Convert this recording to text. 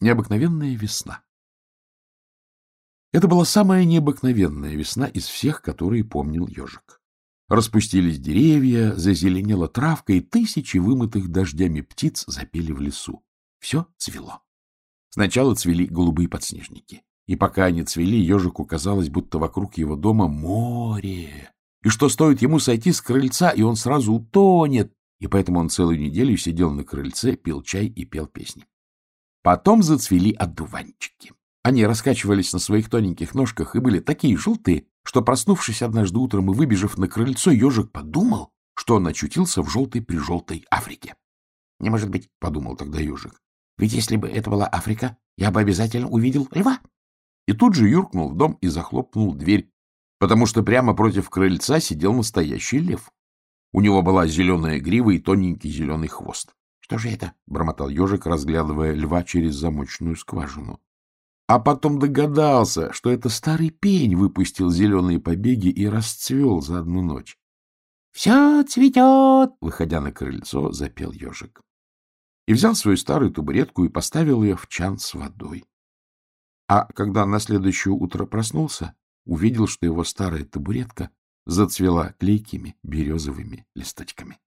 Необыкновенная весна. Это была самая необыкновенная весна из всех, которые помнил ежик. Распустились деревья, зазеленела травка, и тысячи вымытых дождями птиц запели в лесу. Все цвело. Сначала цвели голубые подснежники. И пока они цвели, ежику казалось, будто вокруг его дома море. И что стоит ему сойти с крыльца, и он сразу утонет. И поэтому он целую неделю сидел на крыльце, пил чай и пел песни. Потом зацвели одуванчики. Они раскачивались на своих тоненьких ножках и были такие желтые, что, проснувшись однажды утром и выбежав на крыльцо, ежик подумал, что он очутился в желтой-прижелтой Африке. — Не может быть, — подумал тогда ежик. — Ведь если бы это была Африка, я бы обязательно увидел льва. И тут же юркнул в дом и захлопнул дверь, потому что прямо против крыльца сидел настоящий лев. У него была зеленая грива и тоненький зеленый хвост. — Что же это? — бормотал ежик, разглядывая льва через замочную скважину. А потом догадался, что это старый пень выпустил зеленые побеги и расцвел за одну ночь. — Все цветет! — выходя на крыльцо, запел ежик. И взял свою старую табуретку и поставил ее в чан с водой. А когда на следующее утро проснулся, увидел, что его старая табуретка зацвела клейкими березовыми листочками.